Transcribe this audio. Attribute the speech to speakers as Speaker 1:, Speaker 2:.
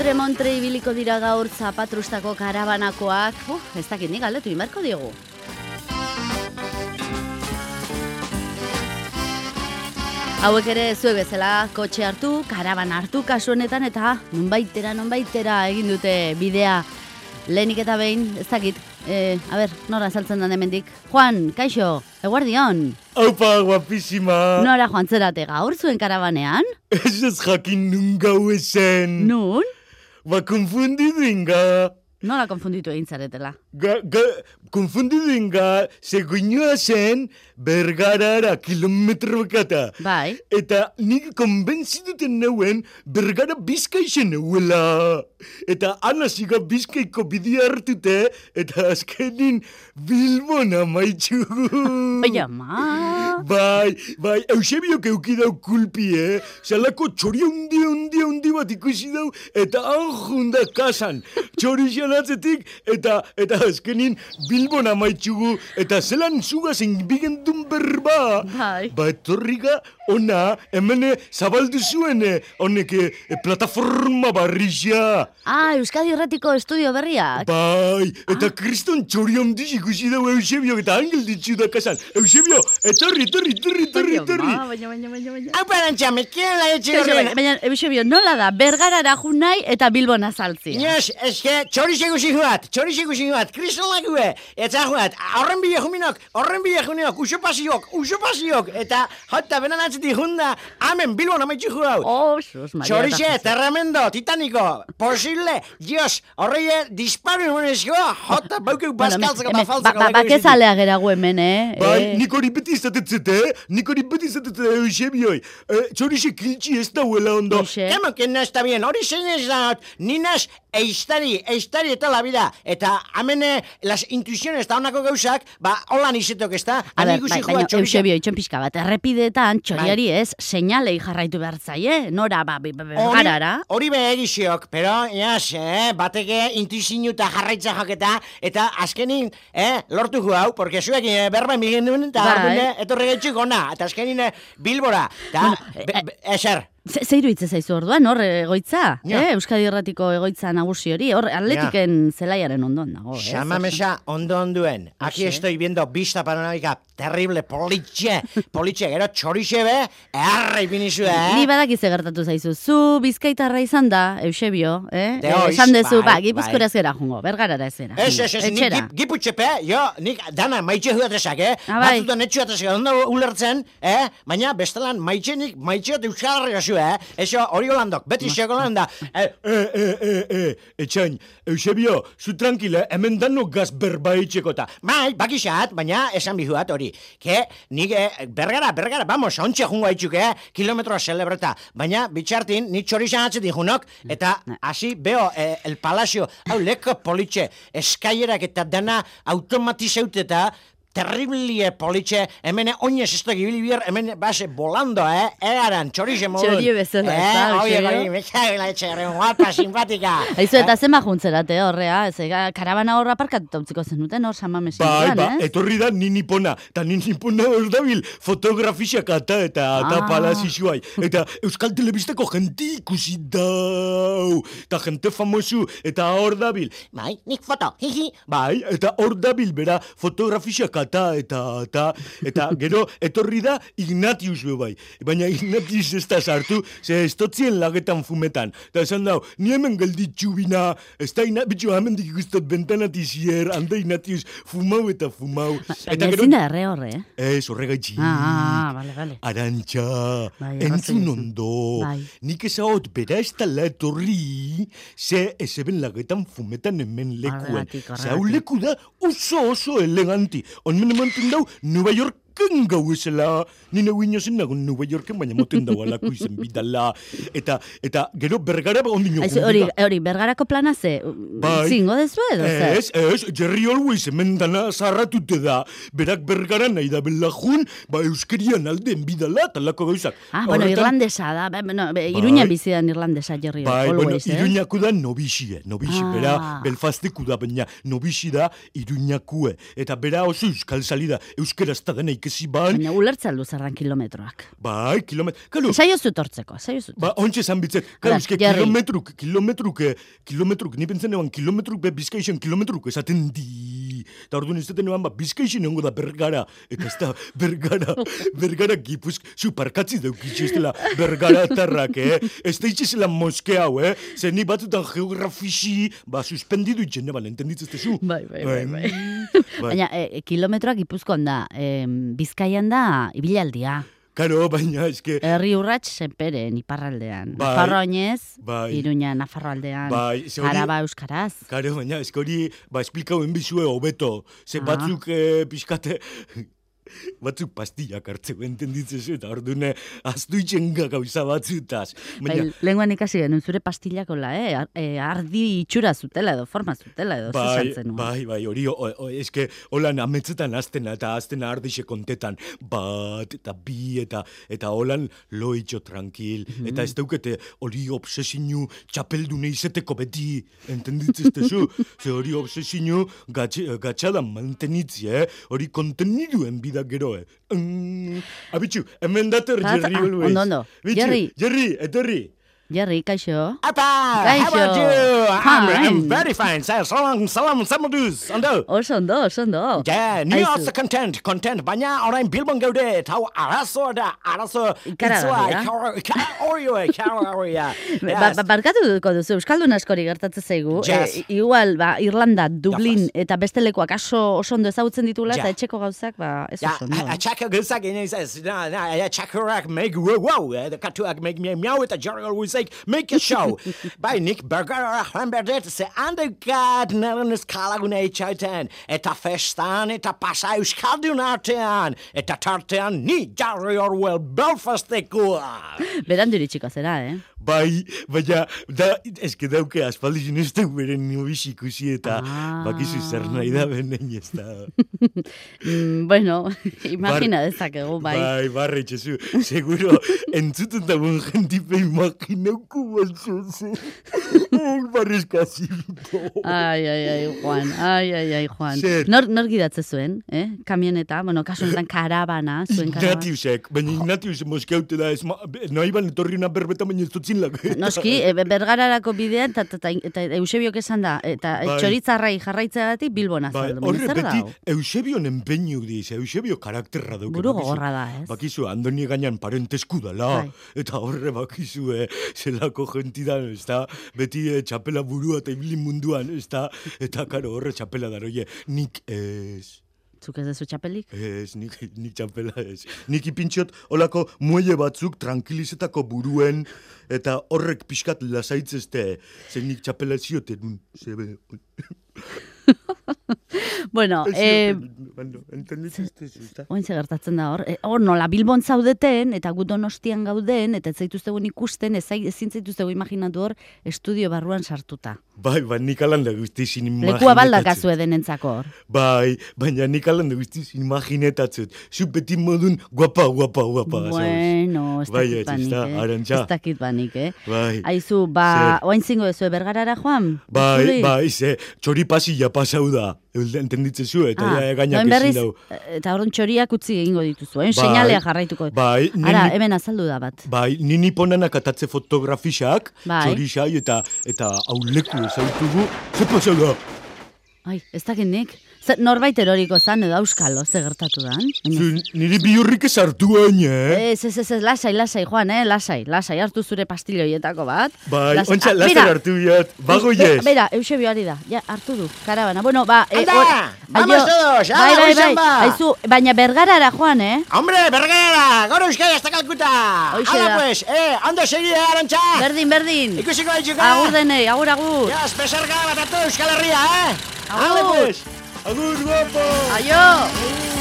Speaker 1: Montre Montre ibiliko dira gaur zapatrustako karabanakoak. Uh, ez dakit nik galdetu imarko diogu. Hauek ere zuek bezala kotxe hartu, karaban hartu kasu honetan eta nonbaitera nonbaitera egin dute bidea. Lehenik eta behin, ez dakit, e, a ber, nora saltzen den hemendik. Juan, kaixo, eguardion.
Speaker 2: Aupa, guapísima.
Speaker 1: Nora joan zerate gaur zuen karabanean?
Speaker 2: Ez ez jakin nun gau ezen.
Speaker 1: Nun?
Speaker 2: Ba, konfundidu inga.
Speaker 1: Nola konfunditu egin zaretela?
Speaker 2: Ga, ga, konfundidu inga, seguinua zen bergarara kilometro bakata.
Speaker 1: Bai.
Speaker 2: Eta nik konbentziduten neuen bergara bizkaixen neuela. Eta anaziga bizkaiko bidea hartute, eta azkenin Bilbon amaitxugu.
Speaker 1: Bai, ama.
Speaker 2: Bai, bai, Eusebio keuki dau kulpi, eh? Salako txori hundi bat ikusi dau, eta anjunda kasan. Txori atzetik, eta, eta azkenin Bilbon amaitxugu, eta zelan zugazen bigendun berba.
Speaker 1: Bai.
Speaker 2: Ba, etorriga, ona, hemen zabaldu zuen, eh, honek eh, plataforma barrizia.
Speaker 1: Ah, Euskadi Erratiko estudio berriak.
Speaker 2: Bai, eta kriston txori handiz ikusi dau Eusebio, eta angel ditzu da kasan. Eusebio, etorri, etorri, etorri, etorri, etorri.
Speaker 1: Baina, baina, baina, baina, baina.
Speaker 3: Hau parantxa, mekian la etxe horrela.
Speaker 1: Baina, Eusebio, nola da, bergarara jun eta Bilbon azaltzia.
Speaker 3: Inoz, eske, txorixe guzi juat, txorixe guzi juat, kriston lague, eta juat, horren bile juminok, horren bile juminok, uso pasiok, uso pasiok, eta jota benan atzetik junda, amen bilbon amaitxu ju hau.
Speaker 1: Oh, sus, Maria.
Speaker 3: Txorixe, terramendo, titaniko, posible, dios, horreie, disparu nuenezko, jota baukeu
Speaker 1: Bueno, hemen-
Speaker 3: eta faltzeko.
Speaker 1: ba, ba,
Speaker 3: lako izatik.
Speaker 1: bakezalea geragu hemen, eh?
Speaker 2: Bai,
Speaker 1: Eh,
Speaker 2: nik hori beti izatetzete, nik hori beti izatetzete Eusebioi. Eh, txorixe kiltsi ez dauela ondo.
Speaker 1: Hoxe.
Speaker 3: No está bien, hori zein ez da, ninas eistari, eistari eta la vida, eta amene las intuiciones eta honako gauzak, ba, holan izetok ez da,
Speaker 1: A ber,
Speaker 3: ikusi
Speaker 1: bai,
Speaker 3: joa txorixa.
Speaker 1: Eusebio, itxon pixka bat, errepideetan txoriari
Speaker 3: Bai.
Speaker 1: ez, seinalei jarraitu behar zaie, nora, ba, garara.
Speaker 3: Hori be egiziok, pero, jas, eh, bateke intuizinu eta jarraitza joketa, eta azkenin, eh, lortu hau, porque zuek eh, berba emigin duen, eta
Speaker 1: Bai.
Speaker 3: etorri gaitxik ona, eta azkenin eh, Bilbora, eta,
Speaker 1: Bueno, eh,
Speaker 3: eser,
Speaker 1: Ze, ze iruditzen zaizu orduan, hor egoitza,
Speaker 3: Ja.
Speaker 1: eh? Euskadi Erratiko egoitza nagusi hori, hor atletiken zelaiaren ondon dago, eh?
Speaker 3: Sama mesa ondo onduen. Aquí
Speaker 1: Hoxe.
Speaker 3: estoy viendo vista panorámica terrible, politxe, politxe, gero txorixe be, erra ipinizu, eh?
Speaker 1: Ni badaki ze gertatu zaizu. Zu bizkaitarra izan da, Eusebio, eh?
Speaker 3: De
Speaker 1: Eh,
Speaker 3: hoiz,
Speaker 1: Esan dezu,
Speaker 3: bai,
Speaker 1: ba, gipuzkoara
Speaker 3: bai.
Speaker 1: zera jungo, bergarara ez zera.
Speaker 3: Ez, ez, ez, nik gip, giputxepe, jo, nik dana maitxe huatesak, eh?
Speaker 1: Ah, bai.
Speaker 3: Batzutan etxu atesak, ondo ulertzen, eh? Baina bestelan maitxe nik, maitxe dut euskal herria zu, eh? Eso, hori holandok, beti xeko holanda. Eh,
Speaker 2: Eh, eh, eh, eh, etxain, Eusebio, zu tranquila, hemen dano gaz berba.
Speaker 3: Bai, bakixat, baina esan bihuat hori. Ke, nik eh, bergara, bergara, vamos, ontxe jungo haitxuk, eh? Kilometroa celebreta. Baina, bitxartin, nik txorixan atzetik junok, eta hasi, beo, eh, el palazio, hau leko politxe, eskaierak eta dana automatizaute eta terriblie politxe, hemen oinez ez da gibili bier, hemen base volando, eh? Earan, txorixe modun.
Speaker 1: Txorie bezala, ez da,
Speaker 3: Eh, oie, oie, me cago en la etxe, guapa, simpatika.
Speaker 1: Aizu, eta zema juntzerate horrea, ez, ega, karabana horra parkatuta utziko zenuten, hor samamesen
Speaker 2: Bai, ba,
Speaker 1: eh?
Speaker 2: etorri da ni nipona, eta ni nipona hor dabil fotografiak ata eta ata
Speaker 1: Ah.
Speaker 2: palazixuai. Eta Euskal Telebistako jenti ikusi dau, eta jente famosu, eta hor dabil.
Speaker 3: Bai, nik foto, hihi.
Speaker 2: Bai, eta hor dabil bera fotografiak ata eta eta eta gero etorri da Ignatius be bai. Baina Ignatius ez da sartu, ze estotzien lagetan fumetan. Eta esan dau, ni hemen gelditxu bina, ez da ina, bitxu hemen dik ikustot bentanati zier, handa Ignatius fumau eta fumau.
Speaker 1: Baina ezin da erre horre, eh?
Speaker 2: Ez, horregaitxik.
Speaker 1: Ah, ah, bale, bale.
Speaker 2: Arantxa,
Speaker 1: Bai,
Speaker 2: entzun ondo.
Speaker 1: Bai.
Speaker 2: Nik ezagot bera ez tala etorri, ze ez eben lagetan fumetan hemen lekuen.
Speaker 1: Horregatik,
Speaker 2: Ze hau leku da oso oso eleganti. on me demande nou Nova York gau esela. Ni neu inozen nago Nueva Yorken, baina moten dau alako izen bidala. Eta, eta gero bergara ba ondino.
Speaker 1: Aizu, hori, hori, bergarako plana ze,
Speaker 2: Bai.
Speaker 1: zingo dezu edo?
Speaker 2: Ez, ez, Jerry Always hemen dana zarratute da. Berak bergara nahi da belajun, ba euskerian alden bidala, talako gauzak.
Speaker 1: Ah, bueno,
Speaker 2: Horretan-
Speaker 1: irlandesa da, bueno, be,
Speaker 2: Bai.
Speaker 1: bizi da irlandesa, Jerry,
Speaker 2: Bai, bueno,
Speaker 1: always, eh?
Speaker 2: iruñaku da nobixie, nobixi,
Speaker 1: Ah.
Speaker 2: bera belfasteku da, baina nobixi da iruñakue. Eta bera oso euskal salida, euskeraz da dena ikesi ban,
Speaker 1: Baina ulertza aldu kilometroak.
Speaker 2: bai, kilometro, kalo,
Speaker 1: Saio zutortzeko, saio zutortzeko.
Speaker 2: Ba, ontsa esan bitzet, kalo, eske kilometruk, kilometruk, eh, kilometruk, ni pentsen eban kilometruk be bizkaixen kilometruk esaten di. Eta orduan esaten eban, ba, bizkaixen egongo da bergara, eta ez da bergara, bergara gipuzk, zu parkatzi daukitxe ez dela bergara tarrak, eh? Ez da itxezela moske hau, eh? Zer ni batzutan geografisi, ba, suspendidu itxen, neban, entenditzezte zu?
Speaker 1: Bai, bai, bai, bai.
Speaker 2: Bai.
Speaker 1: Baina e, kilometroak ipuzkoan da, em, bizkaian da ibilaldia.
Speaker 2: Karo, baina, eske,
Speaker 1: Herri urrats senperen iparraldean.
Speaker 2: Bai.
Speaker 1: Nafarro oinez,
Speaker 2: Bai.
Speaker 1: Iruña Nafarroaldean.
Speaker 2: Bai, ze hori-
Speaker 1: Araba euskaraz.
Speaker 2: Karo, baina, eske hori, ba, esplikauen bizue hobeto. Ze
Speaker 1: Ah.
Speaker 2: batzuk eh, pixkate, batzuk pastillak hartzeko entenditzezu, eta ordune, aztu itxenga gauza batzutaz.
Speaker 1: Bai,
Speaker 2: Baina,
Speaker 1: lenguan ikasi genuen zure pastillakola, eh? Ar- eh, ardi itxura zutela edo, forma zutela edo,
Speaker 2: bai, bai, bai, hori, o, o, eske, holan ametzetan aztena, eta aztena ardixe kontetan, bat, eta bi, eta, eta holan lo itxo tranquil,
Speaker 1: Mhm.
Speaker 2: eta ez daukete hori obsesinu txapeldune izeteko beti, entenditzeztezu, ze hori obsesinu gatxe, gatxadan mantenitzi, eh? hori konteniduen bida gero, eh? Mm, abitxu, hemen dator Jerry
Speaker 1: ah, ondo, ondo. Jerry.
Speaker 2: Jerry, etorri.
Speaker 1: Jerry, kaixo.
Speaker 3: Apa, how
Speaker 1: Kaixo.
Speaker 3: about you? I'm, I'm very fine. Salam, salam, samaduz, ondo.
Speaker 1: Oso ondo, oso ondo.
Speaker 3: Ja, ni oso content, content, baina orain Bilbon gaude, eta hau arazoa da, arazo
Speaker 1: Ikaragarria.
Speaker 3: itzua, ikara horioa, ikara horioa.
Speaker 1: Ba, ba, barkatu duko duzu, Euskaldun askori gertatzen zaigu.
Speaker 3: Jazz.
Speaker 1: E, igual, ba, Irlanda, Dublin
Speaker 3: Jafaz.
Speaker 1: eta beste lekuak aso oso ondo ezagutzen ditula,
Speaker 3: Ja.
Speaker 1: eta etxeko gauzak, ba, ez oso ondo. eh?
Speaker 3: atxaka gilzak inoiz ez, atxakurak meg wow, wow, katuak meg miau eta jarri alwizek, make a show. bai, nik bergara joan berdet, ze handekat naren eskalagune itxauten, eta festan, eta pasa euskaldun artean, eta tartean ni jarri Orwell Belfastekoa.
Speaker 1: Berandu iritsiko zera, eh?
Speaker 2: Bai, baina, da, eske dauke aspaldi zinezte beren nubis ikusi eta
Speaker 1: Ah.
Speaker 2: bakizu zer nahi da benen ez da.
Speaker 1: Mm, bueno, imagina dezakegu, bai.
Speaker 2: Bai, barre itxezu, seguro, entzuten da bon jentipe imagineuko baltzoze. Barre eskasi.
Speaker 1: Ai, ai, ai, Juan, ai, ai, ai, Juan.
Speaker 2: Zer?
Speaker 1: Nor, nor gidatze zuen, eh? Kamioneta, bueno, kasu honetan karabana, zuen karabana.
Speaker 2: Ignatiusek, baina Ignatius moskeute da, ez ma, nahi ban etorri una berbeta baina ez dutzin lak.
Speaker 1: Noski, e, be- bergararako bidean, eta, eta, eta Eusebiok esan da, eta
Speaker 2: Bai.
Speaker 1: txoritzarrai jarraitzeagatik Bilbon
Speaker 2: Bai,
Speaker 1: azaldu.
Speaker 2: horre
Speaker 1: Baina zer
Speaker 2: beti
Speaker 1: dau?
Speaker 2: Eusebio nenpeinu diz, Eusebio karakterra dauke.
Speaker 1: Buru gogorra da, ez?
Speaker 2: Bakizu, andoni gainan parentesku dala,
Speaker 1: Bai.
Speaker 2: eta horre bakizu, eh, zelako jentidan, ez da, beti eh, txapela burua eta ibili munduan, ez da, eta karo horre txapela daroie, nik ez.
Speaker 1: Zuk ez dezu txapelik?
Speaker 2: Ez, nik, nik txapela ez. Nik ipintxot olako muelle batzuk tranquilizetako buruen, eta horrek pixkat lasaitzezte, zen nik txapela ez zioten, zebe,
Speaker 1: Bueno, eh,
Speaker 2: ezta?
Speaker 1: Oin ze gertatzen da hor, e, hor nola Bilbon zaudeten, eta gu donostian gauden, eta ez zaituztegu ikusten, ez, ezin zaituztegu imaginatu hor, estudio barruan sartuta.
Speaker 2: Bai, ba, nik alanda guztizin
Speaker 1: Lekua baldakazu edenentzako hor.
Speaker 2: Bai, baina nik alanda guztizin imaginetatzut. Zu beti modun guapa, guapa, guapa.
Speaker 1: Bueno, ez
Speaker 2: Bai,
Speaker 1: dakit
Speaker 2: ez,
Speaker 1: banik,
Speaker 2: ezta,
Speaker 1: eh? Ez dakit banik, eh?
Speaker 2: Bai,
Speaker 1: Aizu, ba, oain zingo duzu, bergarara joan?
Speaker 2: bai, bai, ze, txori pasilla pasau da. Entenditzezu, eta
Speaker 1: Ah,
Speaker 2: ja, gainak ezin dau.
Speaker 1: eta horren txoriak utzi egingo dituzu, eh?
Speaker 2: Bai,
Speaker 1: Seinalea jarraituko.
Speaker 2: bai,
Speaker 1: Ara,
Speaker 2: nini-
Speaker 1: hemen azaldu da bat.
Speaker 2: Bai, nini ponanak atatze fotografisak,
Speaker 1: Bai.
Speaker 2: txorixai eta eta auleku ezautugu. Ze pasau da?
Speaker 1: Ai, ez dakit nik. Zer, norbait eroriko zan edo auskalo, ze gertatu dan? Baina-
Speaker 2: Zu, niri bihurrik ez hartu hain, eh?
Speaker 1: Ez, ez, ez, ez, lasai, lasai, Juan, eh, lasai, lasai, hartu zure pastilloietako bat.
Speaker 2: Bai,
Speaker 1: Lasai.
Speaker 2: ontsa
Speaker 1: Ah, bera,
Speaker 2: hartu biat, bago
Speaker 1: Bera,
Speaker 2: yes.
Speaker 1: Bera, Eusebio ari da, ja, hartu du, karabana. Bueno, ba... eh,
Speaker 3: Anda, vamos todos, ala,
Speaker 1: bai, bai, bai,
Speaker 3: ba.
Speaker 1: aizu, baina bergarara, Juan, eh?
Speaker 3: Hombre, bergara, gaur euskara hasta kalkuta. Hala
Speaker 1: da.
Speaker 3: pues, eh, ondo segi, eh, arantxa.
Speaker 1: Berdin, berdin.
Speaker 3: Ikusiko gaitxuka.
Speaker 1: Agur denei, agur, agur.
Speaker 3: Ya, espesarga batatu Euskal Herria, eh?
Speaker 1: Agur.
Speaker 3: Hala pues.
Speaker 2: Agur, guapo!
Speaker 1: Aio!